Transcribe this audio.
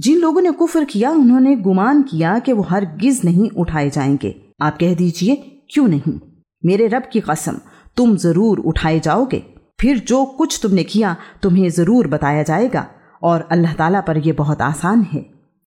जिन लोगों ने कुफर किया, उन्होंने गुमान किया कि वो हर गिज नहीं उठाए जाएँगे। आप कह दीजिए, क्यों नहीं? मेरे रब की कसम, तुम ज़रूर उठाए जाओगे। फिर जो कुछ तुमने किया, तुम्हें ज़रूर बताया जाएगा, और अल्लाह ताला पर यह बहुत आसान है।